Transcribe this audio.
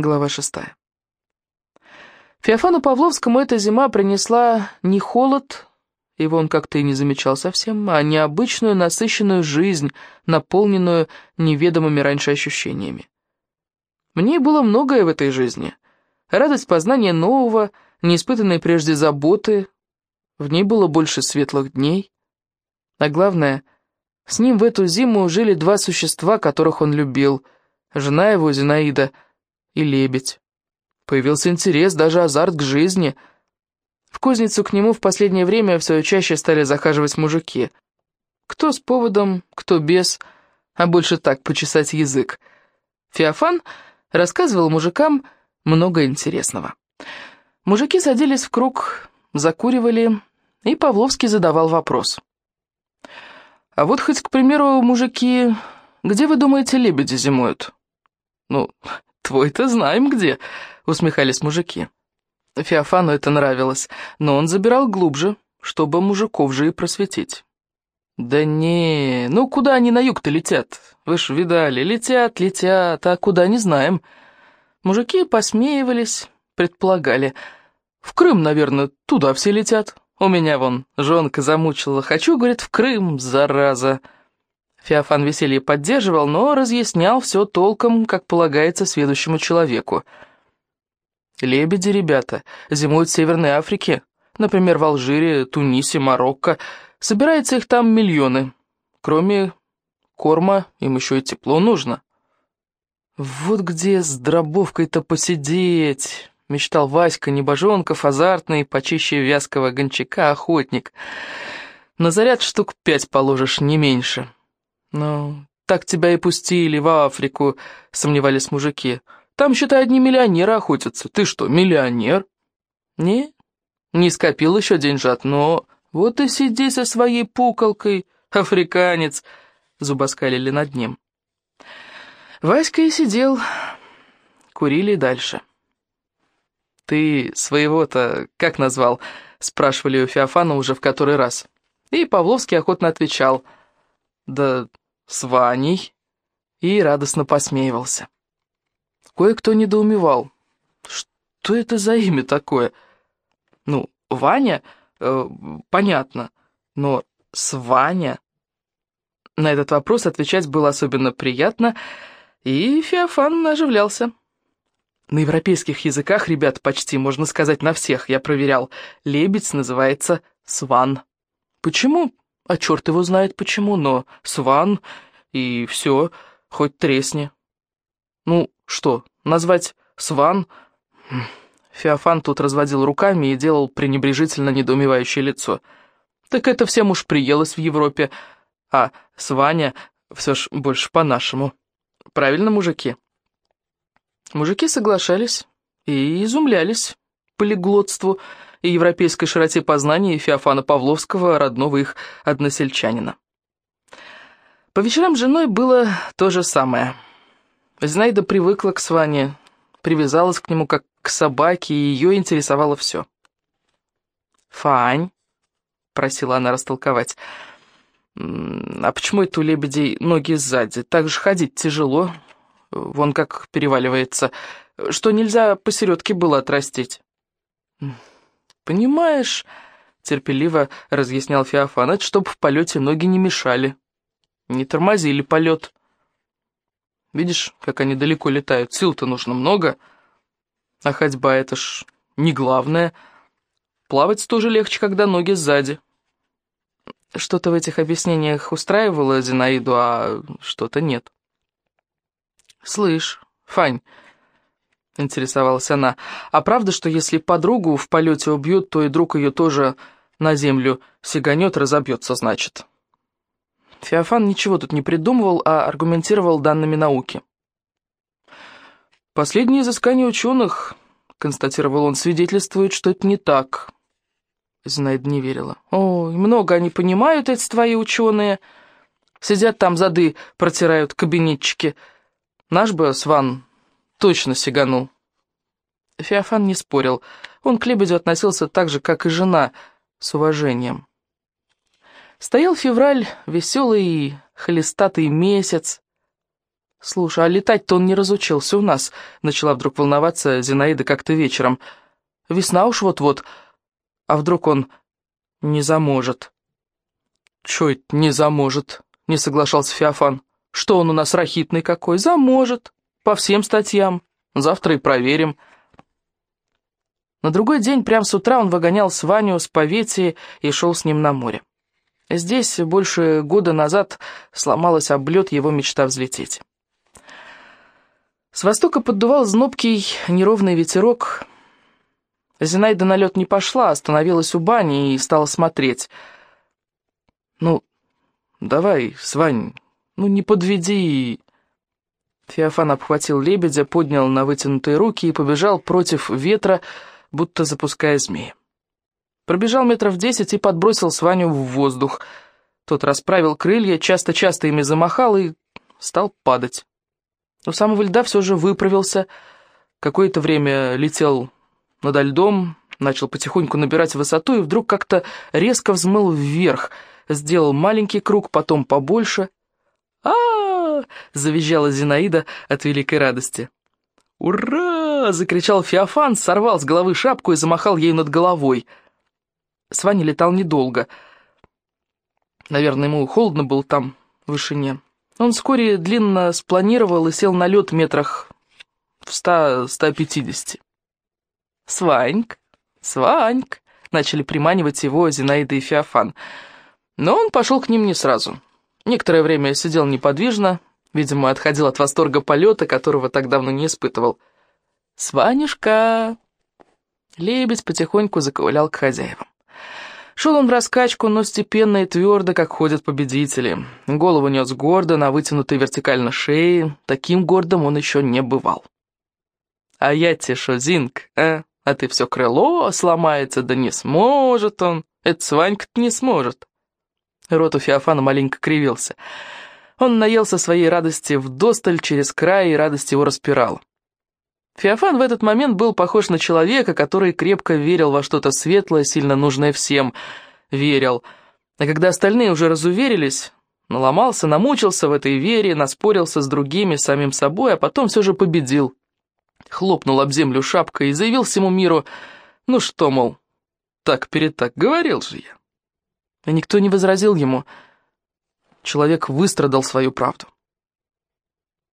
Глава шестая. Феофану Павловскому эта зима принесла не холод, его он как-то и не замечал совсем, а необычную насыщенную жизнь, наполненную неведомыми раньше ощущениями. Мне было многое в этой жизни. Радость познания нового, неиспытанные прежде заботы. В ней было больше светлых дней. А главное, с ним в эту зиму жили два существа, которых он любил. Жена его, Зинаида, и лебедь. Появился интерес, даже азарт к жизни. В кузницу к нему в последнее время все чаще стали захаживать мужики. Кто с поводом, кто без, а больше так, почесать язык. Феофан рассказывал мужикам много интересного. Мужики садились в круг, закуривали, и Павловский задавал вопрос. «А вот хоть, к примеру, мужики, где, вы думаете, лебеди зимуют?» «Ну, твой-то знаем где», — усмехались мужики. Феофану это нравилось, но он забирал глубже, чтобы мужиков же и просветить. «Да не, ну куда они на юг-то летят? Вы ж видали, летят, летят, а куда не знаем». Мужики посмеивались, предполагали. «В Крым, наверное, туда все летят. У меня вон жонка замучила. Хочу, говорит, в Крым, зараза». Феофан веселье поддерживал, но разъяснял все толком, как полагается сведущему человеку. «Лебеди, ребята, зимуют в Северной Африке, например, в Алжире, Тунисе, Марокко». Собирается их там миллионы. Кроме корма, им еще и тепло нужно. Вот где с дробовкой-то посидеть, мечтал Васька Небожонков, азартный, почище вязкого гончака, охотник. На заряд штук пять положишь, не меньше. Ну, так тебя и пустили в Африку, сомневались мужики. Там, считай, одни миллионеры охотятся. Ты что, миллионер? Не, не скопил еще деньжат, но «Вот и сиди со своей пуколкой, африканец!» — зубоскалили над ним. Васька и сидел, курили дальше. «Ты своего-то как назвал?» — спрашивали у Феофана уже в который раз. И Павловский охотно отвечал. «Да с Ваней». И радостно посмеивался. Кое-кто недоумевал. «Что это за имя такое?» «Ну, Ваня...» э, понятно, но с Ваня? На этот вопрос отвечать было особенно приятно, и Феофан оживлялся. На европейских языках, ребят, почти, можно сказать, на всех, я проверял, лебедь называется сван. Почему? А черт его знает почему, но сван, и все, хоть тресни. Ну, что, назвать сван... Феофан тут разводил руками и делал пренебрежительно недоумевающее лицо. «Так это всем уж приелось в Европе, а с Ваня все ж больше по-нашему. Правильно, мужики?» Мужики соглашались и изумлялись полиглотству и европейской широте познания Феофана Павловского, родного их односельчанина. По вечерам с женой было то же самое. Знайда привыкла к Сване, привязалась к нему как к собаке, и ее интересовало все. «Фань», — просила она растолковать, — «а почему это у лебедей ноги сзади? Так же ходить тяжело, вон как переваливается, что нельзя посередке было отрастить». «Понимаешь», — терпеливо разъяснял Феофан, — «это чтоб в полете ноги не мешали, не тормозили полет». Видишь, как они далеко летают, сил-то нужно много, — а ходьба — это ж не главное. Плавать тоже легче, когда ноги сзади. Что-то в этих объяснениях устраивало Зинаиду, а что-то нет. «Слышь, Фань», — интересовалась она, «а правда, что если подругу в полете убьют, то и друг ее тоже на землю сиганет, разобьется, значит?» Феофан ничего тут не придумывал, а аргументировал данными науки. Последние изыскания ученых, констатировал он, свидетельствуют, что это не так. Зинаида не верила. Ой, много они понимают, эти твои ученые. Сидят там зады, протирают кабинетчики. Наш бы Сван точно сиганул. Феофан не спорил. Он к лебедю относился так же, как и жена, с уважением. Стоял февраль, веселый, холестатый месяц. «Слушай, а летать-то он не разучился у нас», — начала вдруг волноваться Зинаида как-то вечером. «Весна уж вот-вот, а вдруг он не заможет?» «Чё это не заможет?» — не соглашался Феофан. «Что он у нас рахитный какой? Заможет. По всем статьям. Завтра и проверим». На другой день, прямо с утра, он выгонял с Ваню с Поветии и шел с ним на море. Здесь больше года назад сломалась об лед его мечта взлететь. С востока поддувал знобкий неровный ветерок. Зинаида на лед не пошла, остановилась у бани и стала смотреть. «Ну, давай, Свань, ну не подведи!» Феофан обхватил лебедя, поднял на вытянутые руки и побежал против ветра, будто запуская змея. Пробежал метров десять и подбросил Сваню в воздух. Тот расправил крылья, часто-часто ими замахал и стал падать. У самого льда все же выправился. Какое-то время летел над льдом, начал потихоньку набирать высоту и вдруг как-то резко взмыл вверх, сделал маленький круг, потом побольше. а, -а, -а завизжала Зинаида от великой радости. «Ура!» — закричал Феофан, сорвал с головы шапку и замахал ею над головой. С летал недолго. Наверное, ему холодно было там, в вышине. Он вскоре длинно спланировал и сел на лед метрах в ста-ста пятидесяти. «Сваньк, Сваньк!» — начали приманивать его Зинаида и Феофан. Но он пошел к ним не сразу. Некоторое время сидел неподвижно, видимо, отходил от восторга полета, которого так давно не испытывал. «Сванюшка!» Лебедь потихоньку заковылял к хозяевам. Шел он в раскачку, но степенно и твердо, как ходят победители. Голову нес гордо, на вытянутой вертикально шее. Таким гордым он еще не бывал. «А я тебе шо, Зинк, а? А ты все крыло сломается, да не сможет он. Это Сванька-то не сможет». Рот у Феофана маленько кривился. Он наелся своей радости вдосталь через край, и радость его распирала. Феофан в этот момент был похож на человека, который крепко верил во что-то светлое, сильно нужное всем. Верил. А когда остальные уже разуверились, наломался, намучился в этой вере, наспорился с другими, самим собой, а потом все же победил. Хлопнул об землю шапкой и заявил всему миру, ну что, мол, так перед так, говорил же я. И никто не возразил ему. Человек выстрадал свою правду.